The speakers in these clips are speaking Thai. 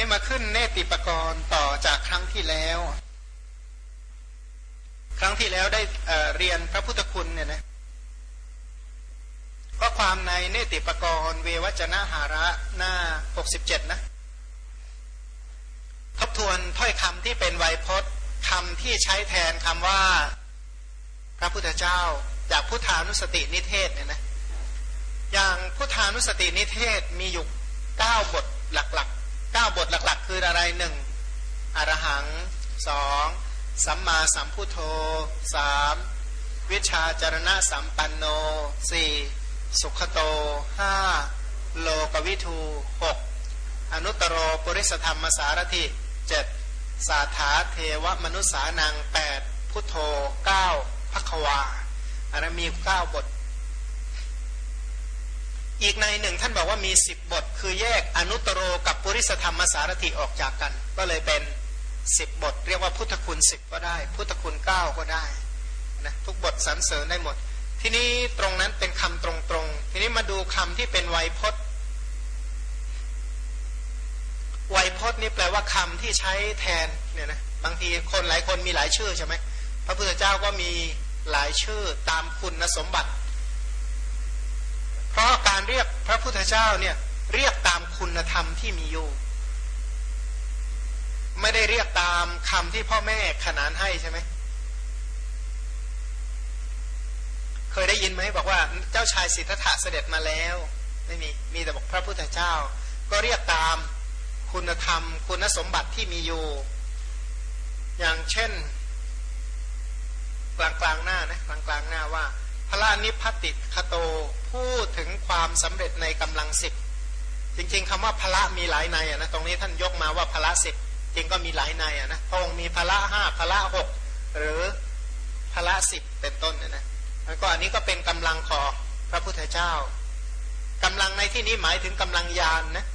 นี่มาขึ้นเนติปกรณ์ต่อจากครั้งที่แล้ว ครั้งที่แล้วได้เเรียนพระพุทธคุณเนี่ยนะก็ความในเนติปกรณ์เววัจนะหาระหน้า 67 นะ ทบทวนถ้อยคำที่เป็นไวยพจน์คำที่ใช้แทนคำว่า พระพุทธเจ้า จากพุทธานุสตินิเทศเนี่ยนะ อย่างพุทธานุสตินิเทศมีอยู่เก้าบทหลักๆ เก้าบทหลักๆ คืออะไรหนึ่งอรหังสองสัมมาสัมพุทโธสามวิชาจารณะสัมปันโนสี่สุขโตห้าโลกวิทูหกอนุตตรปริสธรรมสารถิเจ็ดสาถาเทวมนุษสานังแปดพุทโธเก้าพักวาอันนั้นมีเก้าบท อีกในหนึ่งท่านบอกว่ามีสิบบท คือแยกอนุตโรกับปุริสธรรมสารถิออกจากกัน ก็เลยเป็นสิบบท เรียกว่าพุทธคุณสิบก็ได้ พุทธคุณเก้าก็ได้นะทุกบทสรรเสริญได้หมด ทีนี้ตรงนั้นเป็นคำตรงๆ ทีนี้มาดูคำที่เป็นไวยพจน์ไวยพจน์นี่แปลว่าคำที่ใช้แทนเนี่ยนะบางทีคนหลายคนมีหลายชื่อใช่ไหมพระพุทธเจ้าก็มีหลายชื่อตามคุณสมบัติ เพราะการ เรียกพระพุทธเจ้าเนี่ยเรียกตามคุณธรรมที่มีอยู่ ไม่ได้เรียกตามคำที่พ่อแม่ขนานให้ใช่ไหมเคยได้ยินไหมบอกว่าเจ้าชายสิทธัตถะเสด็จมาแล้ว ไม่มีมีแต่บอกพระพุทธเจ้า ก็เรียกตามคุณธรรม คุณสมบัติที่มีอยู่ อย่างเช่น กลางกลางหน้านะกลางกลางหน้า นิพพติคโตพูดถึงความสำเร็จในกำลังสิบจริง ๆคำว่าพระมีหลายในอะนะตรงนี้ท่านยกมาว่าพระสิบจริงก็มีหลายในอะนะพระองค์มีพระห้าพระหกหรือพระสิบเป็นต้นเนี่ยนะแล้วก็อันนี้ก็เป็นกำลังของพระพุทธเจ้ากำลังในที่นี้หมายถึงกำลังญาณนนะ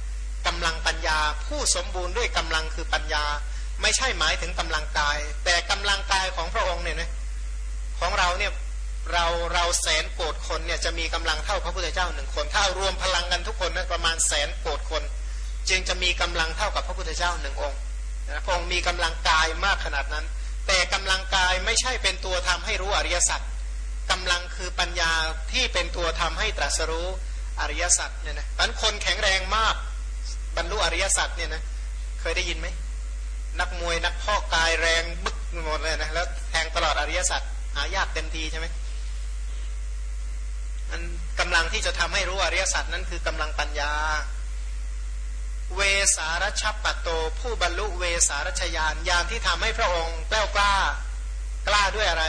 กำลังปัญญาผู้สมบูรณ์ด้วยกำลังคือปัญญา ไม่ใช่หมายถึงกำลังกาย แต่กำลังกายของพระองค์เนี่ยนะของเราเนี่ย เราเราแสนโกดคนเนี่ยจะมีกำลังเท่าพระพุทธเจ้าหนึ่งคน ถ้ารวมพลังกันทุกคนนะประมาณแสนโกดคน จึงจะมีกำลังเท่ากับพระพุทธเจ้าหนึ่งองค์นะพระองค์มีกำลังกายมากขนาดนั้น แต่กำลังกายไม่ใช่เป็นตัวทำให้รู้อริยสัจกำลังคือปัญญาที่เป็นตัวทำให้ตรัสรู้อริยสัจเนี่ยนะนั้นคนแข็งแรงมากบรรลุอริยสัจเนี่ยนะเคยได้ยินไหมนักมวยนักพ่อกายแรงบึกหมดเลยนะแล้วแทงตลอดอริยสัจหายากเต็มทีใช่ไหม กำลังที่จะทำให้รู้อริยสัจนั้นคือกำลังปัญญา เวสารชัปปโต ผู้บรรลุเวสารชยานยานที่ทำให้พระองค์แกล้วกล้ากล้าด้วยอะไร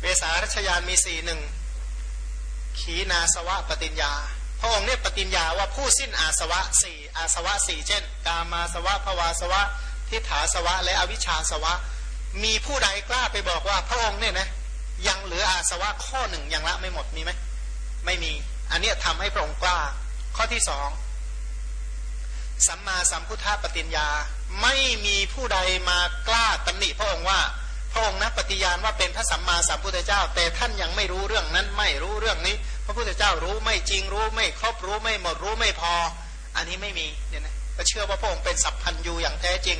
เวสารชยานมีสี่หนึ่งขีนาสวะปฏิญญา พระองค์เนี่ยปฏิญญาว่าผู้สิ้นอาสวะสี่อาสวะสี่เช่น กามาสวะภวาสวะ ทิฏฐาสวะ และอวิชชาสวะ มีผู้ใดกล้าไปบอกว่าพระองค์เนี่ยนะยังเหลืออาสวะข้อหนึ่งยังละไม่หมดมีไหม ไม่มี อันนี้ทำให้พระองค์กล้า ข้อที่สองสัมมาสัมพุทธปฏิญญาไม่มีผู้ใดมากล้าตำหนิพระองค์ว่าพระองค์นะปฏิญาณว่าเป็นพระสัมมาสัมพุทธเจ้า แต่ท่านยังไม่รู้เรื่องนั้นไม่รู้เรื่องนี้ พระพุทธเจ้ารู้ไม่จริงรู้ไม่ครบรู้ไม่หมดรู้ไม่พอ อันนี้ไม่มีเนี่ยนะก็เชื่อว่าพระองค์เป็นสัพพัญญูอย่างแท้จริง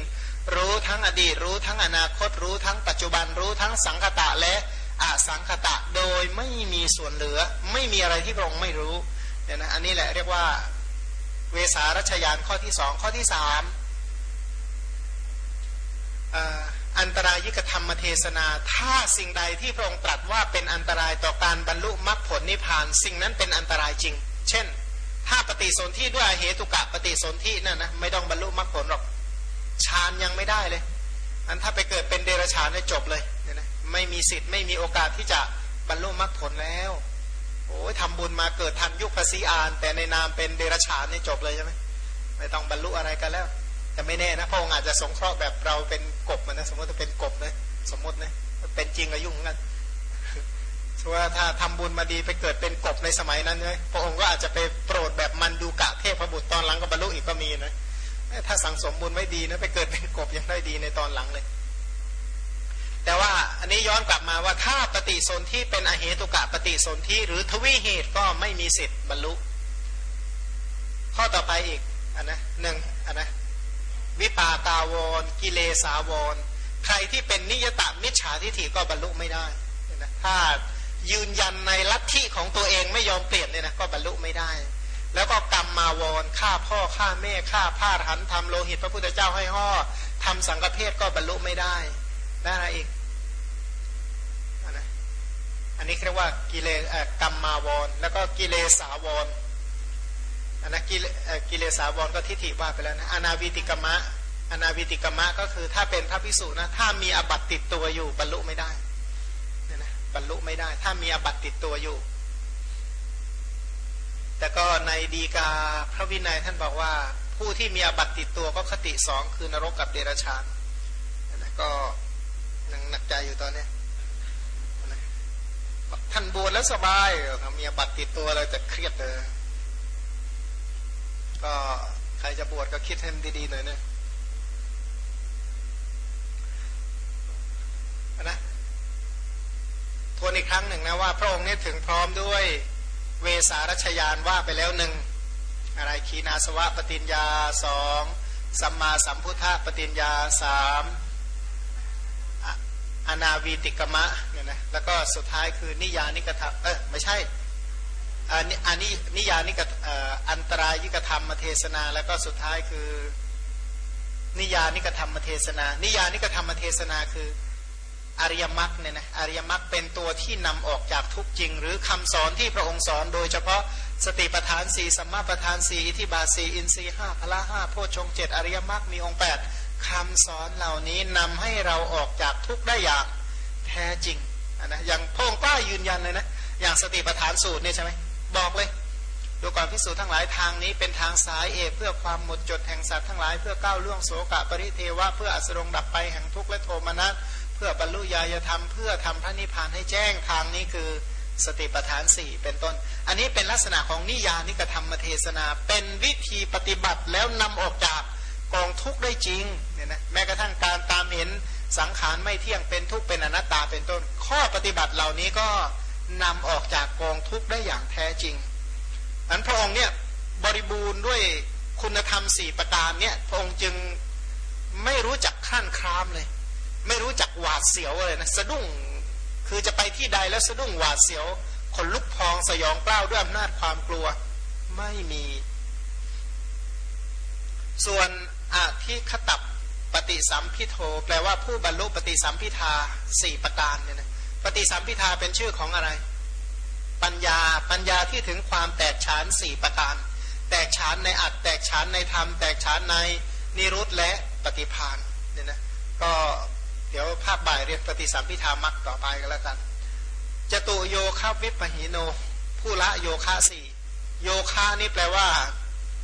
รู้ทั้งอดีต รู้ทั้งอนาคต รู้ทั้งปัจจุบันรู้ทั้งสังคตะและ อสังคตะโดยไม่มีส่วนเหลือ ไม่มีอะไรที่พระองค์ไม่รู้เนี่ยนะอันนี้แหละเรียกว่าเวสารัชยานข้อที่สองข้อที่สามอันตรายิกธรรมเทศนา ถ้าสิ่งใดที่พระองค์ตรัสว่าเป็นอันตรายต่อการบรรลุมรรคผลนิพพาน สิ่งนั้นเป็นอันตรายจริง เช่น ถ้าปฏิสนธิด้วยเหตุกะปฏิสนธินั่นนะไม่ต้องบรรลุมรรคผลหรอกฌานยังไม่ได้เลย อันถ้าไปเกิดเป็นเดรัจฉานได้จบเลย ไม่มีสิทธิ์ไม่มีโอกาสที่จะบรรลุมรรคผลแล้วโอ้ยทำบุญมาเกิดทันยุคภาษีอาน แต่ในนามเป็นเดรัจฉานนี่จบเลยใช่ไหมไม่ต้องบรรลุอะไรกันแล้ว แต่ไม่แน่นะพระองค์อาจจะสงเคราะห์แบบเราเป็นกบมันนะสมมติจะเป็นกบนะสมมตินะเป็นจริงก็ยุ่งกันว่าถ้าทำบุญมาดีไปเกิดเป็นกบในสมัยนั้นเลยพระองค์ก็อาจจะไปโปรดแบบมันดูกะเทพบุตรตอนหลังก็บรรลุอีกก็มีนะถ้าสังสมบุญไม่ดีนะไปเกิดเป็นกบยังได้ดีในตอนหลังเลย แต่ว่าอันนี้ย้อนกลับมาว่าถ้าปฏิสนธิเป็นอเหตุกะปฏิสนธิหรือทวิเหตุก็ไม่มีสิทธิ์บรรลุ ข้อต่อไปอีกอันนะหนึ่งอันนะวิปากาวรกิเลสาวร ใครที่เป็นนิยตามิจฉาทิฏฐิก็บรรลุไม่ได้นะถ้ายืนยันในลัทธิของตัวเองไม่ยอมเปลี่ยนเนี่ยนะก็บรรลุไม่ได้ แล้วก็กรรมมาวรฆ่าพ่อฆ่าแม่ฆ่าผ้าหันทำโลหิตพระพุทธเจ้าให้ห่อทำสังฆเพศก็บรรลุไม่ได้ ได้อะไรอีกอันนี้เรียกว่ากิเลสกรรมมาวร แล้วก็กิเลสาวรอันนั้นกิเลสาวรก็ทิฏฐิว่าไปแล้วนะอนาวิติกมะอนาวิติกมะก็คือถ้าเป็นพระพิสุนะถ้ามีอบัตติดตัวอยู่บรรลุไม่ได้นี่นะบรรลุไม่ได้ ถ้ามีอบัตติดตัวอยู่ แต่ก็ในดีกาพระวินัยท่านบอกว่า ผู้ที่มีอบัตติดตัวก็คติสองคือนรกกับเดรัจฉานนะก็ ใจอยู่ตอนนี้ท่านบวชแล้วสบายเมีอบัตรติดตัวอะไรแต่เครียดเลยก็ใครจะบวชก็คิดให้มันดีๆหน่อยนะนะทวนอีกครั้งหนึ่งนะว่า พระองค์นี่ถึงพร้อมด้วยเวสารัชยานว่าไปแล้วหนึ่งอะไรขีนาสวะปฏิญญาสองสัมมาสัมพุทธปฏิญญาสาม อนาวีติกมะเนี่ยนะแล้วก็สุดท้ายคือนิยานิกถะเออไม่ใช่อันนี้อันนี้นิยานิกอันตรายิกธรรมเทศนา แล้วก็สุดท้ายคือ นิยานิกธรรมเทศนา นิยานิกธรรมเทศนาคืออริยมรรคเนี่ยนะอริยมรรคเป็นตัวที่นำออกจากทุกจริง หรือคำสอนที่พระองค์สอน โดยเฉพาะสติปัฏฐานสี่สัมมาปัฏฐานสี่อิทิบาสีอินทรีห้าพละห้าโพชฌงเจ็ดอริยมรรคมีองค์แปด คำสอนเหล่านี้นำให้เราออกจากทุกได้อย่างแท้จริงนะอย่างพงป้ายืนยันเลยนะ อย่างสติปัฏฐานสูตรเนี่ยใช่ไหมบอกเลยดูก่อนพิสูจน์ทั้งหลายทางนี้เป็นทางสายเอกเพื่อความหมดจดแห่งสัตว์ทั้งหลายเพื่อก้าวล่วงโสกะปริเทวะเพื่ออัสรงดับไปแห่งทุกข์และโทมนัสเพื่อบรรลุญาธรรม เพื่อทำพระนิพพานให้แจ้งทางนี้คือสติปัฏฐานสี่เป็นต้น อันนี้เป็นลักษณะของนิยานิกธรรมเทศนา เป็นวิธีปฏิบัติแล้วนำออกจาก กองทุกข์ได้จริงเนี่ยนะแม้กระทั่งการตามเห็นสังขารไม่เที่ยงเป็นทุกข์เป็นอนัตตาเป็นต้น ข้อปฏิบัติเหล่านี้ก็นำออกจากกองทุกข์ได้อย่างแท้จริงอันพระองค์เนี่ยบริบูรณ์ด้วยคุณธรรมสี่ประการเนี่ยพระองค์จึงไม่รู้จักขั้นครามเลย ไม่รู้จักหวาดเสียวเลยนะสะดุ้งคือจะไปที่ใดแล้วสะดุ้งหวาดเสียวขนลุกพองสยองกล้าวด้วยอำนาจความกลัวไม่มี ส่วน อที่ขตับปฏิสัมพิโทแปลว่าผู้บรรลุปฏิสัมพิทาสี่ประการเนี่ยนะปฏิสัมพิทาเป็นชื่อของอะไร ปัญญาปัญญาที่ถึงความแตกฉานสี่ประการ แตกฉานในอัตแตกฉานในธรรม แตกฉานในนิรุตและปฏิพานเนี่ยนะก็เดี๋ยวภาพบ่ายเรียนปฏิสัมพิธามักต่อไปกันแล้วกันจตุโยคะวิปหิโน ผู้ละโยคะสี่โยคะนี่แปลว่า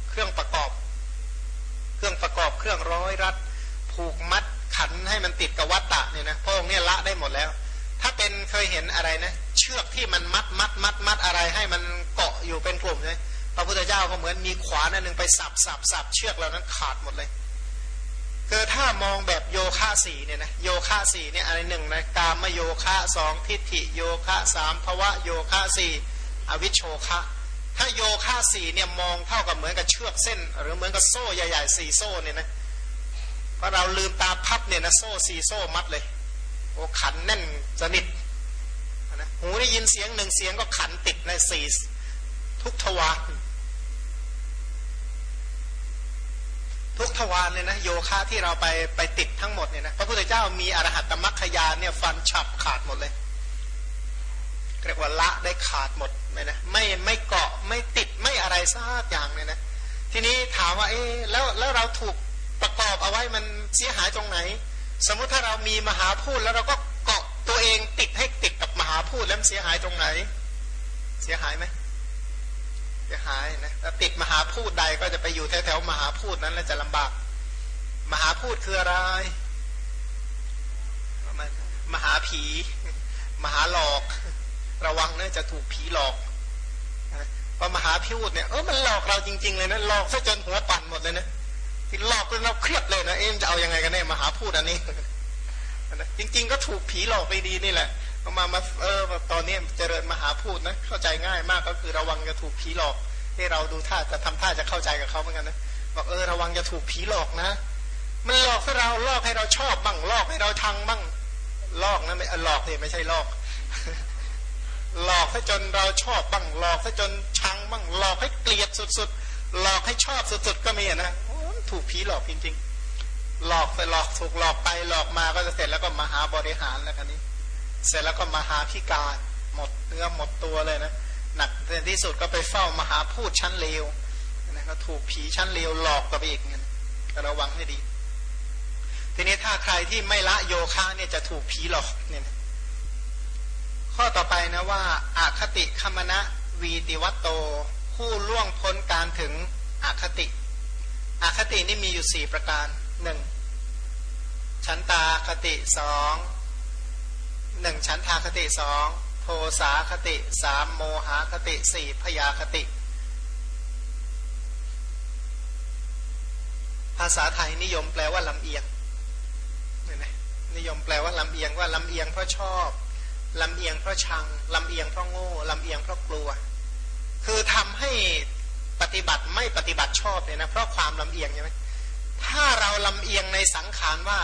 เครื่องประกอบ เครื่องประกอบเครื่องร้อยรัด ผูกมัดขันให้มันติดกับวัตตะเนี่ยนะพวกนี้ละได้หมดแล้ว ถ้าเป็นเคยเห็นอะไรนะ เชือกที่มันมัดมัดมัดมัดอะไรให้มันเกาะอยู่เป็นกลุ่มเลยพระพุทธเจ้าก็เหมือนมีขวานอันหนึ่งไปสับสับสับเชือกเหล่านั้นขาดหมดเลยคือถ้ามองแบบโยคะสีเนี่ยนะโยคะสีเนี่ยอะไรหนึ่งนะกามโยคะสองทิฏฐิโยคะสามภวะโยคะสี่อวิชโชคะ ถ้าโยคะสี่เนี่ยมองเท่ากับเหมือนกับเชือกเส้น หรือเหมือนกับโซ่ใหญ่ๆสี่โซ่เนี่ยนะพอเราลืมตาพับเนี่ยนะโซ่สี่โซ่มัดเลย โอ้ขันแน่นสนิทนะหูได้ยินเสียงหนึ่งเสียงก็ขันติดในสี่ทุกทวารทุกทวารเลยนะโยคะที่เราไปไปติดทั้งหมดเนี่ยนะพระพุทธเจ้ามีอรหัตตมัคคยานเนี่ยฟันฉับขาดหมดเลย เรียกว่าละได้ขาดหมดเลยนะไม่ไม่เกาะไม่ติดไม่อะไรซากอย่างเลยนะทีนี้ถามว่าเอ๊แล้วแล้วเราถูกประกอบเอาไว้มันเสียหายตรงไหน สมมุติถ้าเรามีมหาพูดแล้วเราก็เกาะตัวเองติดให้ติดกับมหาพูดแล้วเสียหายตรงไหน เสียหายไหมเสียหายนะถ้าติดมหาพูดใดก็จะไปอยู่แถวๆมหาพูดนั้นแล้วจะลำบาก มหาพูดคืออะไรมหาผี มหาหลอก ระวังนะจะถูกผีหลอกพอมหาพูดเนี่ยเออมันหลอกเราจริง ๆ เลยนะหลอกซะจนหัวปั่นหมดเลยนะที่หลอกจนเราเครียดเลยนะเอ็มจะเอายังไงกันแน่มาหาพูดอันนี้จริง ๆ ก็ถูกผีหลอกไปดีนี่แหละมามาเออตอนนี้เจริญมหาพูดนะเข้าใจง่ายมากก็คือระวังจะถูกผีหลอกให้เราดูท่าจะทำท่าจะเข้าใจกับเขาเหมือนกันนะบอกเออระวังจะถูกผีหลอกนะ มันหลอกให้เราลอกให้เราชอบบ้างลอกให้เราชังบ้างลอกนะไม่หลอกเลยไม่ใช่ลอก หลอกให้จนเราชอบบ้าง หลอกให้จนชังบ้าง หลอกให้เกลียดสุดๆ หลอกให้ชอบสุดๆ ก็มีนะถูกผีหลอกจริงๆ หลอกไปหลอกถูกหลอกไปหลอกมาก็จะเสร็จแล้วก็มาหาบริหารแล้วกันนี้ เสร็จแล้วก็มาหาพิการหมดเนื้อหมดตัวเลยนะหนักในที่สุดก็ไปเฝ้ามาหาพูดชั้นเลวนะก็ถูกผีชั้นเลวหลอกกับอีกเงี้ยระวังให้ดี ทีนี้ถ้าใครที่ไม่ละโยคะเนี่ยจะถูกผีหลอกเนี่ยนะ ข้อต่อไปนะว่าอาคติคมณะวีติวัตโต ผู้ล่วงพ้นการถึงอาคติอาคตินี่มีอยู่สี่ประการหนึ่งชั้นตาคติสองหนึ่งชั้นทาคติสองโทสาคติสามโมหคติสี่พยาคติ ภาษาไทยนิยมแปลว่าลำเอียงนิยมแปลว่าลำเอียงว่าลำเอียงเพราะชอบ ลำเอียงเพราะชังลำเอียงเพราะโง่ลำเอียงเพราะกลัว คือทำให้ปฏิบัติไม่ปฏิบัติชอบเนี่ยนะเพราะความลำเอียงใช่ไหมถ้าเราลำเอียงในสังขารว่า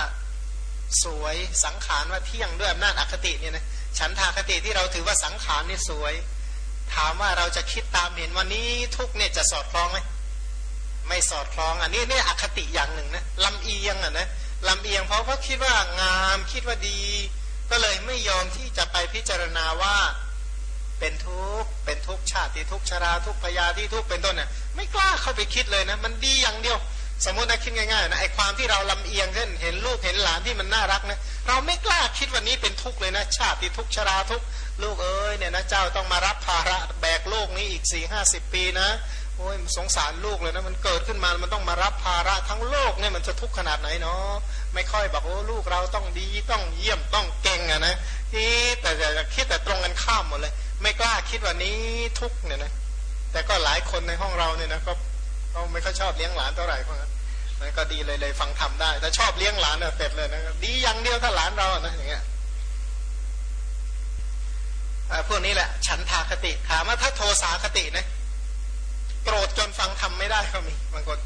สวยสังขารว่าเที่ยงด้วยอำนาจอคติเนี่ยนะฉันทาคติที่เราถือว่าสังขารนี่สวย ถามว่าเราจะคิดตามเห็นวันนี้ทุกเนี่ยจะสอดคล้องไหมไม่สอดคล้องอันนี้นี่อคติอย่างหนึ่งนะลำเอียงอะนะลำเอียงเพราะเพราะคิดว่างามคิดว่าดี ก็เลยไม่ยอมที่จะไปพิจารณาว่าเป็นทุกข์เป็นทุกข์ชาติทุกข์ชราทุกข์พยาที่ทุกข์เป็นต้นเนี่ยไม่กล้าเข้าไปคิดเลยนะมันดีอย่างเดียว สมมตินะคิดง่ายๆนะไอความที่เราลำเอียงเช่นเห็นลูกเห็นหลานที่มันน่ารักนะเราไม่กล้าคิดวันนี้เป็นทุกข์เลยนะ ชาติทุกข์ชราทุกข์ลูกเอ้ยเนี่ยนะเจ้าต้องมารับภาระแบกโลกนี้อีกสี่ห้าสิบปีนะ โอ้ยสงสารลูกเลยนะมันเกิดขึ้นมามันต้องมารับภาระทั้งโลกเนี่ยมันจะทุกข์ขนาดไหนเนาะไม่ค่อยบอกโอ้ลูกเราต้องดีต้องเยี่ยมต้องเก่งอะนะที่แต่จะคิดแต่ตรงกันข้ามหมดเลย ไม่กล้าคิดว่านี้ทุกเนี่ยนะแต่ก็หลายคนในห้องเราเนี่ยนะก็เขาไม่ค่อยชอบเลี้ยงหลานเท่าไหร่เพราะงั้นก็ดีเลยเลยฟังทำได้แต่ชอบเลี้ยงหลานเนี่ยเป็ดเลยนะดีอย่างเดียวถ้าหลานเรานะอย่างเงี้ยพวกนี้แหละ ฉันทาคติถามว่าถ้าโทสาคตินะ โกรธจนฟังทำไม่ได้ก็มีบางคน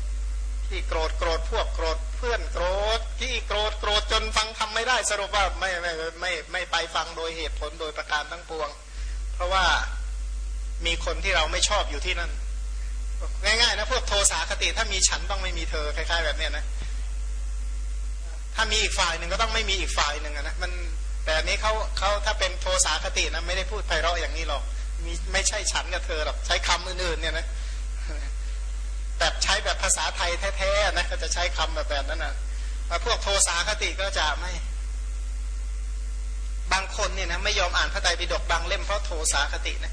ที่โกรธโกรธพวกโกรธเพื่อนโกรธที่โกรธโกรธจนฟังทำไม่ได้ สรุปว่าไม่ไม่ไม่ไม่ไปฟังโดยเหตุผลโดยประการทั้งปวง เพราะว่ามีคนที่เราไม่ชอบอยู่ที่นั่น ง่ายๆนะพวกโทสาคติถ้ามีฉันต้องไม่มีเธอคล้ายๆ แบบเนี้ยนะถ้ามีอีกฝ่ายหนึ่งก็ต้องไม่มีอีกฝ่ายหนึ่งนะมันแต่นี้เขาเขาถ้าเป็นโทสาคตินะไม่ได้พูดไพเราะอย่างนี้หรอกมีไม่ใช่ฉันกับเธอหรอกใช้คำอื่นๆเนี่ยนะ แบบใช้แบบภาษาไทยแท้ๆนะก็จะใช้คำแบบแบบนั้นนะพวกโทสาคติก็จะไม่บางคนเนี่ยนะไม่ยอมอ่านพระไตรปิฎกบางเล่มเพราะโทสาคตินะ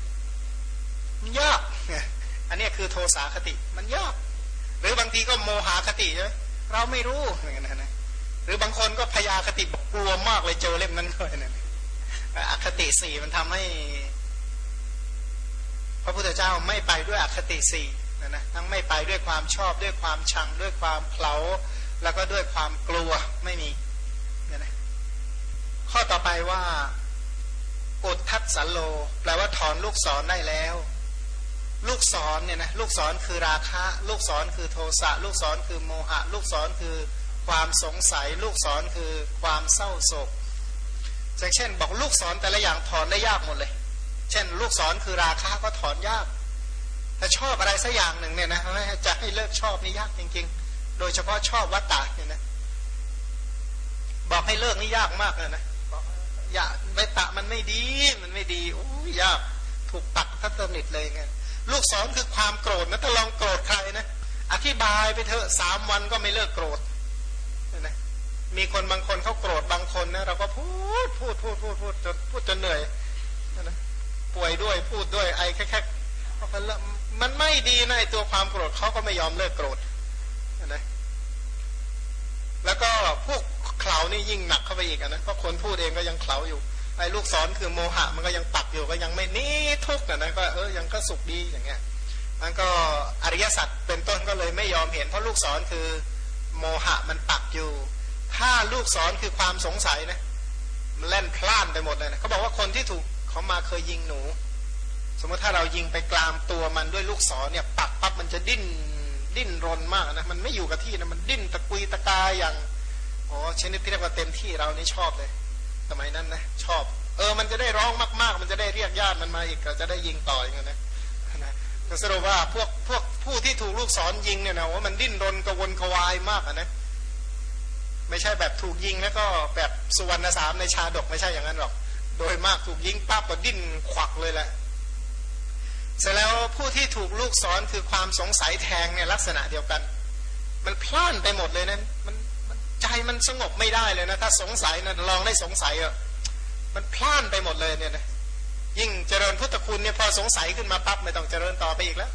มันยากอันนี้คือโทสาคติมันยากหรือบางทีก็โมหาคติใช่ไหมเราไม่รู้อย่างนั้นนะหรือบางคนก็พยาคติบอกกลัวมากเลยเจอเล่มนั้นเลยนะอคติสี่มันทำให้ พระพุทธเจ้าไม่ไปด้วยอคติสี่ นะนะทั้งไม่ไปด้วยความชอบด้วยความชังด้วยความเผลาแล้วก็ด้วยความกลัวไม่มีเนี่ยนะข้อต่อไปว่าอุดทัศสโล แปลว่าถอนลูกศรได้แล้ว ลูกศรเนี่ยนะลูกศรคือราคะ ลูกศรคือโทสะลูกศรคือโมหะ ลูกศรคือความสงสัย ลูกศรคือความเศร้าโศกอย่างเช่น บอกลูกศรแต่ละอย่างถอนได้ยากหมดเลย เช่น ลูกศรคือราคะก็ถอนยาก ถ้าชอบอะไรสักอย่างหนึ่งเนี่ยนะจะให้เลิกชอบนี่ยากจริง ๆ โดยเฉพาะชอบวัตตาเนี่ยนะบอกให้เลิกนี่ยากมากเลยนะอย่าไปตะมันไม่ดี มันไม่ดีโอ้ยากถูกตักทัศนิดเลยไงลูกสอนคือความโกรธนะถ้าลองโกรธใครนะอธิบายไปเถอะสามวันก็ไม่เลิกโกรธนะมีคนบางคนเขาโกรธบางคนนะเราก็พูดพูดพูดพูดพูดจนพูดจนเหนื่อยนะป่วยด้วยพูดด้วยไอแค่แค่ มันไม่ดีนะไอตัวความโกรธเขาก็ไม่ยอมเลิกโกรธนะแล้วก็พวกเขานี่ยิ่งหนักเข้าไปอีกนะเพราะคนพูดเองก็ยังเขาอยู่ไอ้ลูกศรคือโมหะมันก็ยังปักอยู่ก็ยังไม่นี้ทุกข์นะก็เออยังก็สุขดีอย่างเงี้ยมันก็อริยสัจเป็นต้นก็เลยไม่ยอมเห็น เพราะลูกศรคือโมหะมันปักอยู่ ถ้าลูกศรคือความสงสัยนะมันเล่นพล่านไปหมดเลยนะเขาบอกว่าคนที่ถูกเขามาเคยยิงหนู มมติถ้าเรายิงไปกลางตัวมันด้วยลูกศรเนี่ยปักปั๊บมันจะดิ้นดิ้นรนมากนะมันไม่อยู่กับที่นะมันดิ้นตะกุยตะกายอย่างอ๋อชนิดที่เรียกว่าเต็มที่เรานี่ชอบเลย สมัยนั้นนะชอบ เออมันจะได้ร้องมาก ๆ มันจะได้เรียกญาติมันมาอีกเราจะได้ยิงต่ออย่างนั้นนะนะสรุปว่าพวกพวกผู้ที่ถูกลูกศรยิงเนี่ยนะว่ามันดิ้นรนกระวนกระวายมากนะ ไม่ใช่แบบถูกยิงแล้วก็แบบสุวรรณสามในชาดกไม่ใช่อย่างนั้นหรอก โดยมากถูกยิงปั๊บก็ดิ้นขวักเลยแหละ เสร็จแล้วผู้ที่ถูกลูกศรคือความสงสัยแทงเนี่ยลักษณะเดียวกัน มันพล่านไปหมดเลยนะมันใจมันสงบไม่ได้เลยนะ ถ้าสงสัยนะลองได้สงสัยอะมันพล่านไปหมดเลยเนี่ยนะยิ่งเจริญพุทธคุณเนี่ยพอสงสัยขึ้นมาปั๊บไม่ต้องเจริญต่อไปอีกแล้ว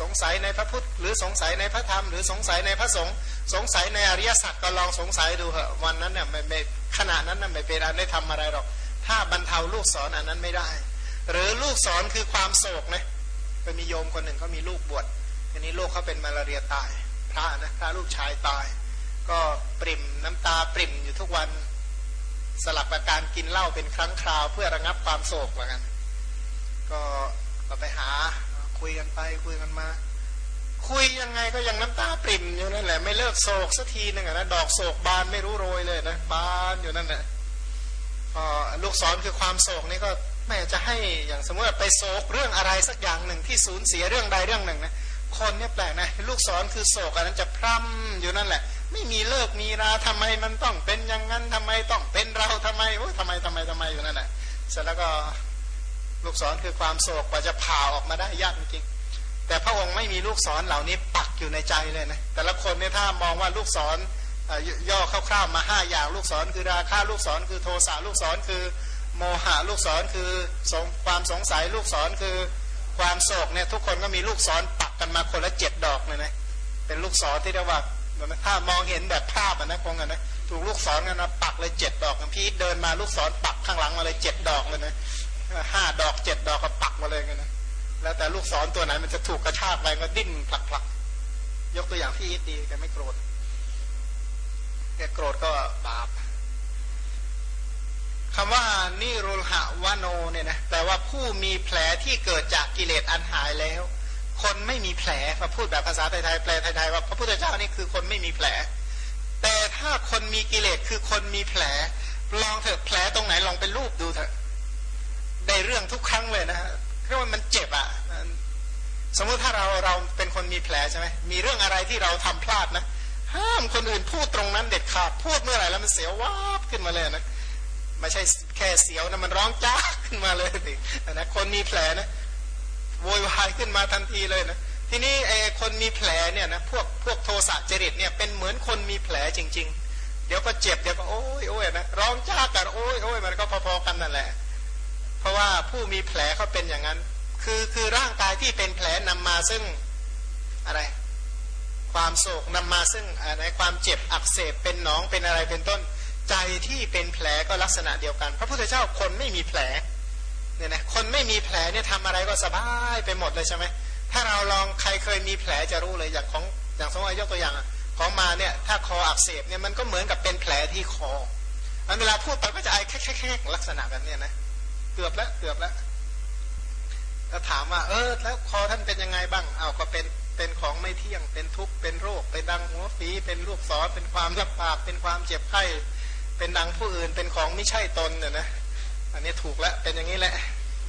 สงสัยในพระพุทธหรือสงสัยในพระธรรม หรือสงสัยในพระสงฆ์สงสัยในอริยสัจก็ลองสงสัยดูเหอะวันนั้นเนี่ยไม่ขณะนั้นน่ะไม่เป็นอันได้ทำอะไรหรอก ถ้าบรรเทาลูกศรออันนั้นไม่ได้ หรือลูกศรคือความโศกนะไปมีโยมคนหนึ่งเขามีลูกบวชทีนี้ลูกเขาเป็นมาลาเรียตาย พระนะพระลูกชายตาย ก็ปริ่มน้ำตาปริ่มอยู่ทุกวันสลับกับการกินเหล้าเป็นครั้งคราว เพื่อระงับความโศกเหมือนกันก็ก็ไปหาคุยกันไปคุยกันมา คุยยังไงก็ยังน้ำตาปริ่มอยู่นั่นแหละไม่เลิกโศกสักทีหนึ่งนะดอกโศกบานไม่รู้โรยเลยนะบานอยู่นั่นแหละพอลูกศรคือความโศกนี่ก็ แม่จะให้อย่างสมมติไปโศกเรื่องอะไรสักอย่างหนึ่งที่สูญเสียเรื่องใดเรื่องหนึ่งนะคนเนี่ยแปลกนะลูกศรคือโศกอันนั้นจะพร่ำอยู่นั่นแหละ ไม่มีเลิกมีราทำไมมันต้องเป็นอย่างนั้นทำไมต้องเป็นเราทำไมโอ้ทำไมทำไมทำไมอยู่นั่นแหละเสร็จแล้วก็ลูกศรคือความโศกกว่าจะผ่าออกมาได้ยากจริงแต่พระองค์ไม่มีลูกศรเหล่านี้ปักอยู่ในใจเลยนะแต่ละคนเนี่ยถ้ามองว่าลูกศรย่อคร่าวๆมาห้าอย่างลูกศรคือราคาลูกศรคือโทสะลูกศรคือ โมหะลูกศรคือความสงสัยลูกศรคือความโศกเนี่ยทุกคนก็มีลูกศรปักกันมาคนละเจ็ดดอกเลยนะเป็นลูกศรที่เรียกว่าถ้ามองเห็นแบบภาพนะคงกันนะถูกลูกศรกันนะปักเลยเจ็ดดอกพี่เดินมาลูกศรปักข้างหลังมาเลยเจ็ดดอกเลยนะห้าดอกเจ็ดดอกก็ปักมาเลยกันนะแล้วแต่ลูกศรตัวไหนมันจะถูกกระชากไปก็ดิ้นผลักๆยกตัวอย่างพี่อีทดีแกไม่โกรธแกโกรธก็บาป คำว่านิรุหะวโนเนี่ยนะแต่ว่าผู้มีแผลที่เกิดจากกิเลสอันหายแล้ว คนไม่มีแผลพอพูดแบบภาษาไทยๆแปลไทยๆว่าพระพุทธเจ้านี่คือคนไม่มีแผล แต่ถ้าคนมีกิเลสคือคนมีแผล ลองเถอะแผลตรงไหนลองเป็นรูปดูเถอะได้เรื่องทุกครั้งเลยนะเพราะว่ามันเจ็บอะสมมุติถ้าเราเราเป็นคนมีแผลใช่ไหมมีเรื่องอะไรที่เราทำพลาดนะห้ามคนอื่นพูดตรงนั้นเด็ดขาดพูดเมื่อไหร่แล้วมันเสียววาบขึ้นมาเลยนะ ไม่ใช่แค่เสียวนะมันร้องจ้าขึ้นมาเลยสินะคนมีแผลนะโวยวายขึ้นมาทันทีเลยนะทีนี้ไอ้คนมีแผลเนี่ยนะพวกพวกโทสะจริตเนี่ยเป็นเหมือนคนมีแผลจริง ๆ เดี๋ยวก็เจ็บเดี๋ยวก็โอ้ยโอ้ยนะร้องจ้ากันโอ้ยโอ้ยมันก็พอๆกันนั่นแหละ เพราะว่าผู้มีแผลเขาเป็นอย่างนั้น คือคือร่างกายที่เป็นแผลนำมาซึ่งอะไร ความโศกนำมาซึ่งอะไรความเจ็บอักเสบเป็นหนองเป็นอะไรเป็นต้น ใจที่เป็นแผลก็ลักษณะเดียวกัน พระพุทธเจ้าคนไม่มีแผลเนี่ยนะคนไม่มีแผลเนี่ยทำอะไรก็สบายไปหมดเลยใช่ไหมถ้าเราลองใครเคยมีแผลจะรู้เลยอย่างของอย่างสมมติยกตัวอย่างของมาเนี่ยถ้าคออักเสบเนี่ยมันก็เหมือนกับเป็นแผลที่คออันเวลาพูดไปก็จะไอแค่แค่ลักษณะแบบนี้นะเกือบแล้วเกือบแล้วแล้วถามว่า เออ แล้วคอท่านเป็นยังไงบ้างเอาก็เป็นเป็นของไม่เที่ยงเป็นทุกข์เป็นโรคเป็นดังหัวฝีเป็นลูกศรเป็นความลำบากเป็นความเจ็บไข้ เป็นดังผู้อื่นเป็นของไม่ใช่ตนเนี่ยนะ อันนี้ถูกแล้วเป็นอย่างนี้แหละ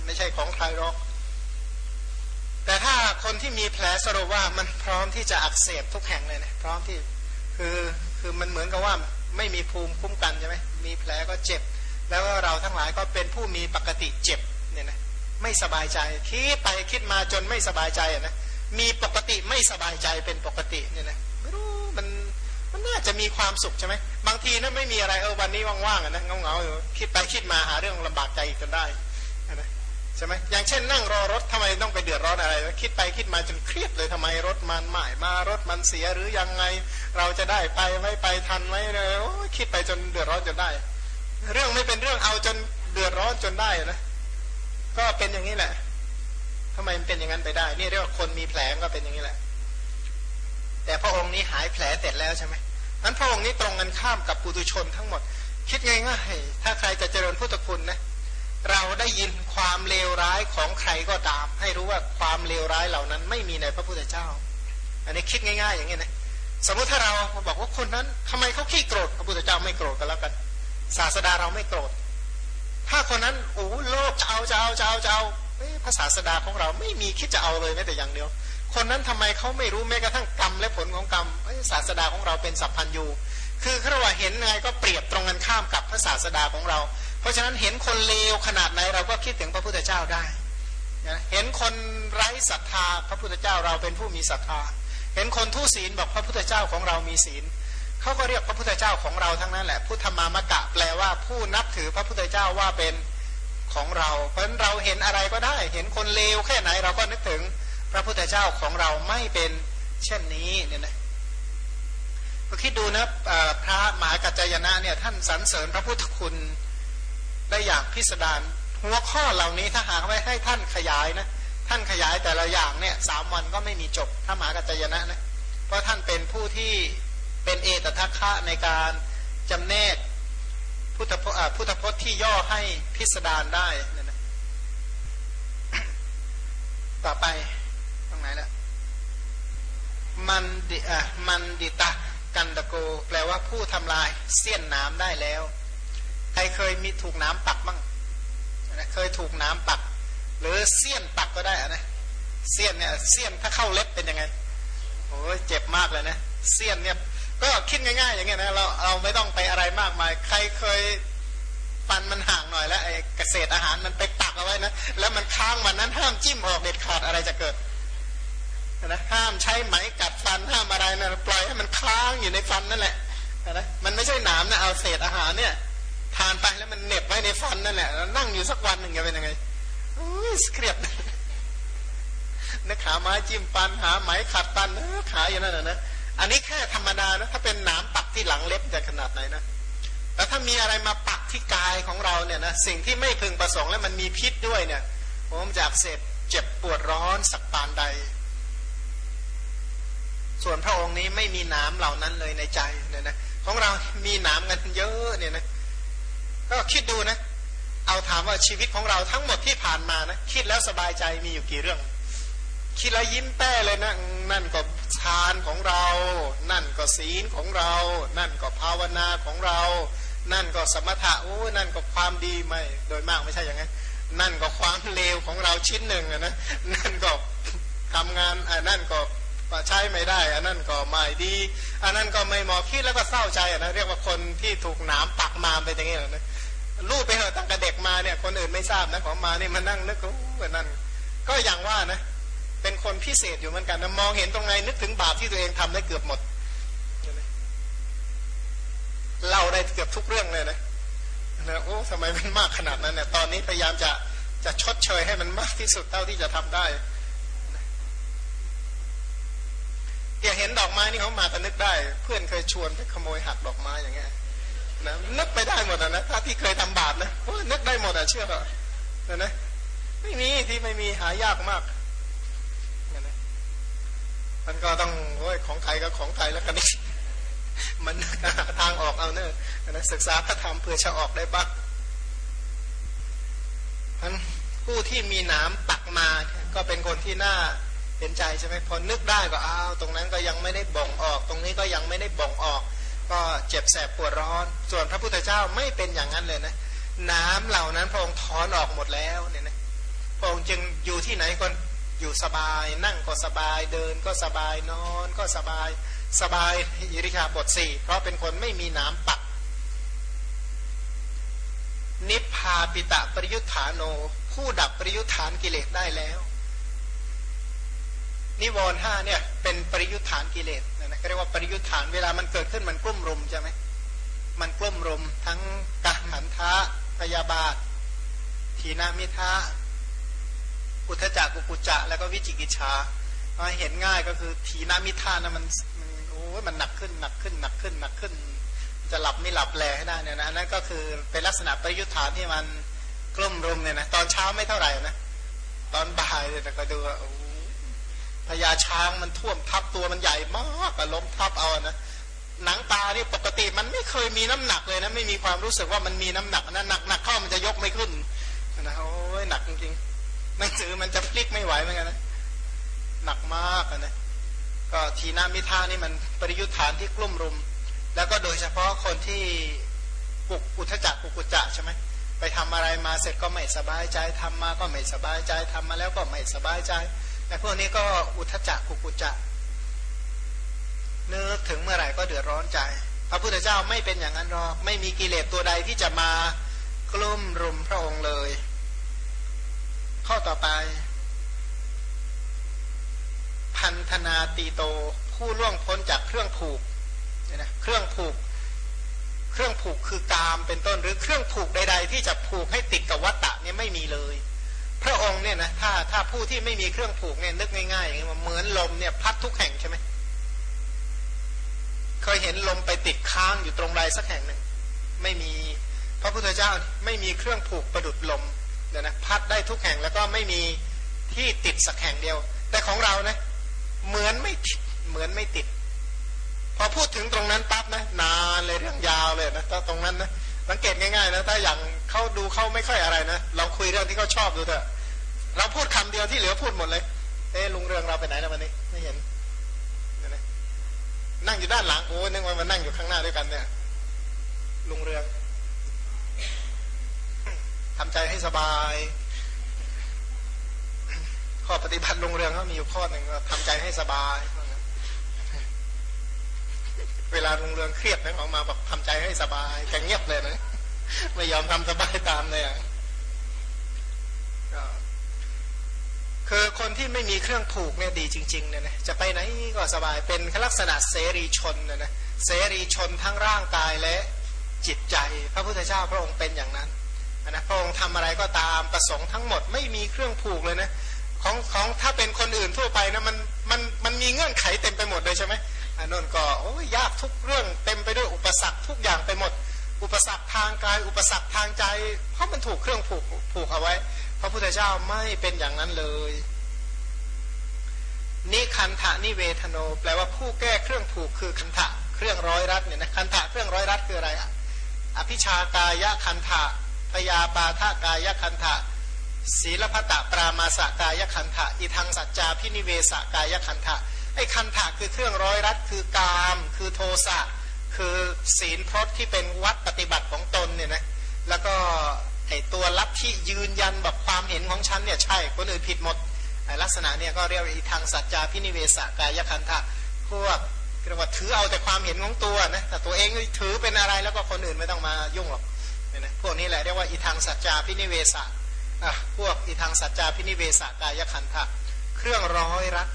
ไม่ใช่ของใครหรอก แต่ถ้าคนที่มีแผลสรุปว่ามันพร้อมที่จะอักเสบทุกแห่งเลยนะพร้อมที่คือคือมันเหมือนกับว่าไม่มีภูมิคุ้มกันใช่ไหมมีแผลก็เจ็บ แล้วเราทั้งหลายก็เป็นผู้มีปกติเจ็บเนี่ยนะไม่สบายใจคิดไปคิดมาจนไม่สบายใจนะมีปกติไม่สบายใจเป็นปกติเนี่ยนะ จะมีความสุขใช่ไหมบางทีนะไม่มีอะไรเออวันนี้ว่างๆนะเงาเงาอยู่คิดไปคิดมาหาเรื่องลำบากใจอีกจนได้นะใช่ไหมอย่างเช่นนั่งรอรถทำไมต้องไปเดือดร้อนอะไร คิดไปคิดมาจนเครียดเลยทำไมรถมันหมายมารถมันเสียหรือยังไง เราจะได้ไปไม่ไปทันไหมเลยโอ้คิดไปจนเดือดร้อนจนได้ เรื่องไม่เป็นเรื่องเอาจนเดือดร้อนจนได้นะก็เป็นอย่างนี้แหละทำไมมันเป็นอย่างนั้นไปได้ นี่เรียกว่าคนมีแผลก็เป็นอย่างนี้แหละ แต่พระองค์นี้หายแผลเสร็จแล้วใช่ไหม นั้นพระองค์นี้ตรงกันข้ามกับปุถุชนทั้งหมด คิดง่ายๆถ้าใครจะเจริญพุทธคุณนะเราได้ยินความเลวร้ายของใครก็ตาม ให้รู้ว่าความเลวร้ายเหล่านั้นไม่มีในพระพุทธเจ้า อันนี้คิดง่าย ๆ อย่างนี้นะสมมุติถ้าเราบอกว่าคนนั้นทำไมเขาขี้โกรธพระพุทธเจ้าไม่โกรธกันแล้วกัน ศาสดาเราไม่โกรธ ถ้าคนนั้นโอ้โลภจะเอาจะเอาจะเอาจะเอาภาษาสดาของเราไม่มีคิดจะเอาเลยแม้แต่อย่างเดียว คนนั้นทำไมเขาไม่รู้แม้กระทั่งกรรมและผลของกรรมศาสดาของเราเป็นสัพพัญญูคือคราว่าเห็นไงก็เปรียบตรงกันข้ามกับพระศาสดาของเรา เพราะฉะนั้นเห็นคนเลวขนาดไหนเราก็คิดถึงพระพุทธเจ้าได้เห็นคนไร้ศรัทธาพระพุทธเจ้าเราเป็นผู้มีศรัทธา เห็นคนทุศีลบอกพระพุทธเจ้าของเรามีศีลเขาก็เรียกพระพุทธเจ้าของเราทั้งนั้นแหละพุทธมามะกะแปลว่าผู้นับถือพระพุทธเจ้าว่าเป็นของเรา เพราะฉะนั้นเราเห็นอะไรก็ได้ เห็นคนเลวแค่ไหนเราก็นึกถึง พระพุทธเจ้าของเราไม่เป็นเช่นนี้เนี่ยนะก็คิดดูนะพระมหากัจจยนะเนี่ยท่านสรรเสริญพระพุทธคุณได้อย่างพิสดารหัวข้อเหล่านี้ถ้าหากไว้ให้ท่านขยายนะท่านขยายแต่ละอย่างเนี่ยสามวันก็ไม่มีจบถ้ามหากัจจยนะนะเพราะท่านเป็นผู้ที่เป็นเอตทัคคะในการจำแนกพุทธพจน์พุทธพจน์ที่ย่อให้พิสดารได้นะนะต่อไป มันดิอะมันดิตะกันตะโก แปลว่าผู้ทำลายเสี้ยนน้ำได้แล้ว ใครเคยมีถูกน้ำปักบ้างเคยถูกน้ำปัก หรือเสี้ยนปักก็ได้อะนะเสี้ยนเนี่ยเสี้ยนถ้าเข้าเล็บเป็นยังไงโอ้เจ็บมากเลยนะเสี้ยนเนี่ยก็คิดง่ายๆ อย่างเงี้ยนะเราเราไม่ต้องไปอะไรมากมาย ใครเคยฟันมันห่างหน่อยแล้วไอ้เกษตรอาหารมันไปปักเอาไว้นะแล้วมันค้างมันนั้นห้ามจิ้มออกเด็ดขาดอะไรจะเกิด นะห้ามใช้ไหมกัดฟันห้ามอะไรนะปล่อยให้มันค้างอยู่ในฟันนั่นแหละนะมันไม่ใช่หนามนะเอาเศษอาหารเนี่ยทานไปแล้วมันเหน็บไว้ในฟันนั่นแหละนั่งอยู่สักวันหนึ่งจะเป็นยังไงเครียดนะขาไม้จิ้มฟันหาไหมขัดฟันขาอย่างนั้นนะอันนี้แค่ธรรมดานะถ้าเป็นหนามปักที่หลังเล็บจะขนาดไหนนะแล้วถ้ามีอะไรมาปักที่กายของเราเนี่ยนะสิ่งที่ไม่พึงประสงค์และมันมีพิษด้วยเนี่ยผมจะอักเสบเจ็บปวดร้อนสักปานใด ส่วนพระองค์นี้ไม่มีน้ำเหล่านั้นเลยในใจเนี่ยนะของเรามีน้ำกันเยอะเนี่ยนะก็คิดดูนะ เอาถามว่าชีวิตของเราทั้งหมดที่ผ่านมานะคิดแล้วสบายใจมีอยู่กี่เรื่อง คิดแล้วยิ้มแป้เลยนะนั่นก็ฌานของเรา นั่นก็ศีลของเรา นั่นก็ภาวนาของเรา นั่นก็สมถะโอ้นั่นก็ความดีไม่โดยมากไม่ใช่อย่างนั้นนั่นก็ความเลวของเราชิ้นหนึ่งนะนั่นก็ทำงานอ่านั่นก็ ใช้ไม่ได้ อันนั้นก็ไม่ดี อันนั้นก็ไม่เหมาะคิดแล้วก็เศร้าใจนะเรียกว่าคนที่ถูกหนามปักมาไปอย่างนี้นะลูกไปเหอะตั้งแต่เด็กมาเนี่ยคนอื่นไม่ทราบนะของมานี่มันนั่งนึกว่านั่นก็อย่างว่านะเป็นคนพิเศษอยู่เหมือนกันนะมองเห็นตรงไหนนึกถึงบาปที่ตัวเองทำได้เกือบหมดเล่าได้เกือบทุกเรื่องเลยนะนะโอ้ทำไมมันมากขนาดนั้นเนี่ยตอนนี้พยายามจะจะชดเชยให้มันมากที่สุดเท่าที่จะทำได้ อย่าเห็นดอกไม้นี่เขามาก็นึกได้ เพื่อนเคยชวนไปขโมยหักดอกไม้อย่างเงี้ยนะนึกไปได้หมดนะถ้าที่เคยทำบาปนะนึกได้หมดอะเชื่อเถอนะนะไม่มีที่ไม่มีหายากมากนะมันก็ต้องโอ้ยของใครก็ของใครแล้วกันนี่มันทางออกเอาเนอะนะศึกษาพระธรรมเพื่อจะออกได้บ้างผู้ที่มีหนามปักมาก็เป็นคนที่น่า เห็นใจใช่ไหมพอนึกได้ก็อ้าวตรงนั้นก็ยังไม่ได้บ่งออก ตรงนี้ก็ยังไม่ได้บ่งออก ก็เจ็บแสบปวดร้อน ส่วนพระพุทธเจ้าไม่เป็นอย่างนั้นเลยนะ น้ำเหล่านั้นพระองค์ถอนออกหมดแล้วเนี่ยนะพระองค์จึงอยู่ที่ไหนก็อยู่สบาย นั่งก็สบายเดินก็สบายนอนก็สบายสบายอิริยาบถสี่เพราะเป็นคนไม่มีน้ำปัก นิพพาปิตะปริยุทธานโน ผู้ดับปริยุทธานกิเลสได้แล้ว นิวรณ์ห้าเนี่ยเป็นปริยุทธานกิเลสนะเรียกว่าปริยุทธานเวลามันเกิดขึ้นมันกลุ่มรุมใช่ไหมมันกลุ่มรุมทั้งกหันทะพยาบาททีนามิทะอุทจักกุกุจะ แล้วก็วิจิกิจชาเห็นง่ายก็คือทีนามิทานะมันโอ้ยมันหนักขึ้นหนักขึ้นหนักขึ้นหนักขึ้น จะหลับไม่หลับแลให้ได้เนี่ยนะนั่นก็คือเป็นลักษณะปริยุทธานที่มันกลุ่มรุมเนี่ยนะตอนเช้าไม่เท่าไหร่นะตอนบ่ายเนี่ยก็ดูว่า พญาช้างมันท่วมทับตัวมันใหญ่มากอะล้มทับเอานะหนังตานี่ปกติมันไม่เคยมีน้ำหนักเลยนะไม่มีความรู้สึกว่ามันมีน้ำหนักนะหนักหนักเข้ามันจะยกไม่ขึ้นนะโอ้ยหนักจริงๆหนังสือมันจะพลิกไม่ไหวเหมือนกันนะหนักมากนะก็ทีนามิทานี่มันปริยุทธานที่กลุ่มรุม แล้วก็โดยเฉพาะคนที่ปุกอุทจักปุกุจักใช่ไหมไปทำอะไรมาเสร็จก็ไม่สบายใจทำมาก็ไม่สบายใจทำมาแล้วก็ไม่สบายใจ แต่พวกนี้ก็อุทจักปุกุจักนึกถึงเมื่อไหร่ก็เดือดร้อนใจ พระพุทธเจ้าไม่เป็นอย่างนั้นหรอกไม่มีกิเลสตัวใดที่จะมากลุ่มรุมพระองค์เลย ข้อต่อไป พันธนาตีโต ผู้ล่วงพ้นจากเครื่องผูกเนี่ยนะเครื่องผูก เครื่องผูกคือกามเป็นต้นหรือเครื่องผูกใด ๆ ที่จะผูกให้ติดกับวัตตะเนี่ยไม่มีเลย พระองค์เนี่ยนะถ้าถ้าผู้ที่ไม่มีเครื่องผูกเนี่ยนึกง่ายๆอย่างนี้เหมือนลมเนี่ยพัดทุกแห่งใช่ไหมเคยเห็นลมไปติดค้างอยู่ตรงใดสักแห่งหนึ่งไม่มีพระพุทธเจ้าไม่มีเครื่องผูกประดุดลมเดี๋ยนะพัดได้ทุกแห่งแล้วก็ไม่มีที่ติดสักแห่งเดียว แต่ของเรานะเหมือนไม่เหมือนไม่ติด พอพูดถึงตรงนั้นปั๊บนะนานเลยเรื่องยาวเลยนะตรงนั้นนะ สังเกตง่ายๆนะถ้าอย่างเขาดูเขาไม่ค่อยอะไรนะเราคุยเรื่องที่เขาชอบดูเถอะ เราพูดคำเดียวที่เหลือพูดหมดเลยเอ๊ลุงเรืองเราไปไหนแล้ววันนี้ ไม่เห็นนั่งอยู่ด้านหลังโอ้นึกว่ามันนั่งอยู่ข้างหน้าด้วยกันเนี่ย ลุงเรืองทำใจให้สบายข้อปฏิบัติลุงเรืองก็มีอยู่ข้อหนึ่งว่าทำใจให้สบาย เวลาลุงเรืองเครียดนะออกมาแบอกทำใจให้สบายแกเงียบเลยนะไม่ยอมทำสบายตามเลยอะคือคนที่ไม่มีเครื่องผูกเนี่ยดีจริงๆเนี่ยนะจะไปไหนก็สบายเป็นลักษณะเสรีชนเนี่ยนะเสรีชนทั้งร่างกายและจิตใจ พระพุทธเจ้าพระองค์เป็นอย่างนั้นนะพระองค์ทำอะไรก็ตามประสงค์ทั้งหมดไม่มีเครื่องผูกเลยนะของของถ้าเป็นคนอื่นทั่วไปนะมันมันมันมีเงื่อนไขเต็มไปหมดเลยใช่ไหม อันนั้นก็โอ้ยากทุกเรื่องเต็มไปด้วยอุปสรรคทุกอย่างไปหมด อุปสรรคทางกายอุปสรรคทางใจ เพราะมันถูกเครื่องผูกผูกเอาไว้ พระพุทธเจ้าไม่เป็นอย่างนั้นเลย นิคันธะนิเวทโน แปลว่าผู้แก้เครื่องผูกคือคันธะเครื่องร้อยรัดเนี่ยนะคันธะเครื่องร้อยรัดคืออะไรอะอภิชากายะคันธะพยาปาทากายะคันธะศีลพัตะปรามาสกายะคันธะอิทังสัจจาพินิเวสกายะคันธะ ไอ้คันธะคือเครื่องร้อยรัดคือกาม คือโทสะคือศีลพรตที่เป็นวัดปฏิบัติของตนเนี่ยนะแล้วก็ไอ้ตัวลัทธิยืนยันแบบความเห็นของฉันเนี่ยใช่คนอื่นผิดหมดไอลักษณะเนี่ยก็เรียกว่าทางสัจจาพินิเวสกายคันธะพวกเรียกว่าถือเอาแต่ความเห็นของตัวนะแต่ตัวเองถือเป็นอะไรแล้วก็คนอื่นไม่ต้องมายุ่งหรอกเนี่ยนะพวกนี้แหละเรียกว่าอีทางสัจจาพินิเวสะอะพวกอีทางสัจจาพินิเวสกายคันธะเครื่องร้อยรัด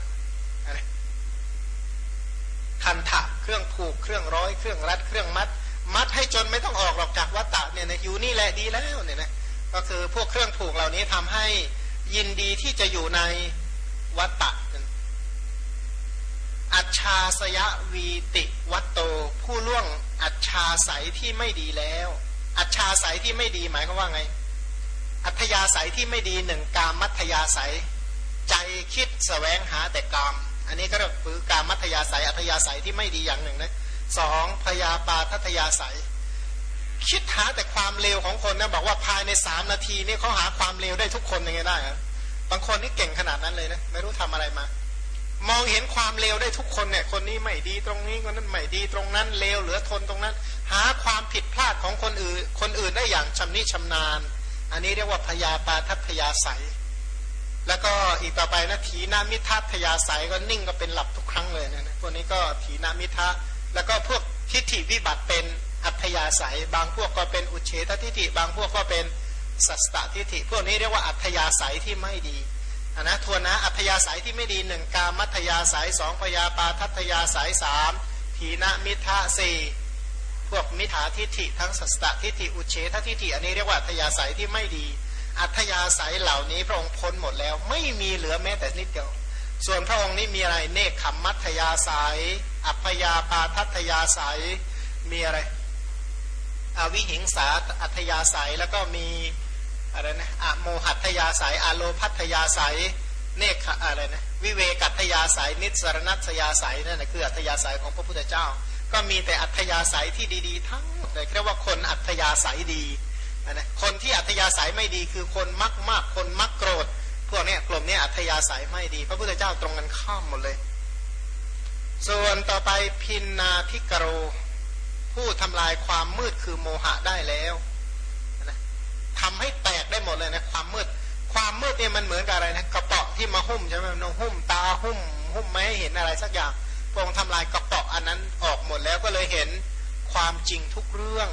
คันธะเครื่องผูกเครื่องร้อย เครื่องรัดเครื่องมัด มัดให้จนไม่ต้องออกหรอกจากวัตตะเนี่ยนะอยู่นี่แหละดีแล้วเนี่ยนะก็คือพวกเครื่องผูกเหล่านี้ทำให้ยินดีที่จะอยู่ในวัตตะอัจฉาสยวีติวัตโต ผู้ล่วงอัจฉาสายที่ไม่ดีแล้ว อัจฉาสายที่ไม่ดีหมายความว่าไง อัธยาศัยที่ไม่ดีหนึ่งกามมัธยาศัยใจคิดสแสวงหาแต่กาม อันนี้ก็เรียกคือกามมัธยาศัยอัธยาศัยที่ไม่ดีอย่างหนึ่งนะสองพยาปาทัตยาศัย คิดหาแต่ความเลวของคนนะบอกว่าภายในสามนาทีนี่เขาหาความเลวได้ทุกคนยังไงได้อะบางคนนี่เก่งขนาดนั้นเลยนะไม่รู้ทำอะไรมา มองเห็นความเลวได้ทุกคนเนี่ยคนนี้ไม่ดีตรงนี้คนนั้นไม่ดีตรงนั้นเลวเหลือทนตรงนั้น หาความผิดพลาดของคนอื่น คนอื่นได้อย่างชำนิชำนาญ อันนี้เรียกว่าพยาปาทัตยาศัย แล้วก็อีกต่อไปนะถีนามิทัตยาศัยก็นิ่งก็เป็นหลับทุกครั้งเลยนะพวกนี้ก็ถีนามิทะแล้วก็พวกทิฏฐิวิบัติเป็นอัธยาศัย บางพวกก็เป็นอุเฉททิฏฐิบางพวกก็เป็นสัสตทิฏฐิพวกนี้เรียกว่าอัธยาศัยที่ไม่ดีนะทวนนะอัธยาศัยที่ไม่ดีหนึ่งกามัธยาศัยสองพยาปาทัตยาศัยสามทีนมิทะสี่พวกมิถาทิฏฐิทั้งสัสตทิฏฐิอุเฉททิฏฐิอันนี้เรียกว่าอัธยาศัยที่ไม่ดี อัธยาศัยเหล่านี้พระองค์พ้นหมดแล้ว ไม่มีเหลือแม้แต่นิดเดียว ส่วนพระองค์นี้มีอะไรเนคขมมัธยาศัย อัพยาปาทัตยาศัย มีอะไรอวิหิงสาอัธยาศัยแล้วก็มีอะไรนะอะโมหัตยาศัยอะโลพัตยาศัยเนคอะไรนะวิเวกัตยาศัยนิสรณัตยาศัยนั่นแหละคืออัธยาศัยของพระพุทธเจ้า ก็มีแต่อัธยาศัยที่ดี ๆ ทั้งเลยเรียกว่าคนอัธยาศัยดี นะคนที่อัธยาศัยไม่ดีคือคนมักมากคนมักโกรธ พวกนี้กลุ่มนี้อัธยาศัยไม่ดี พระพุทธเจ้าตรงกันข้ามหมดเลย ส่วนต่อไปพินนาทิกโร ผู้ทำลายความมืดคือโมหะได้แล้วนะทำให้แตกได้หมดเลยนะความมืด ความมืดเนี่ยมันเหมือนกับอะไรนะกระเปาะที่มาหุ้มใช่ไหมมันหุ้มตาหุ้ม หุ้มไม่ให้เห็นอะไรสักอย่างพระองค์ทำลายกระเปาะอันนั้นออกหมดแล้วก็เลยเห็นความจริงทุกเรื่อง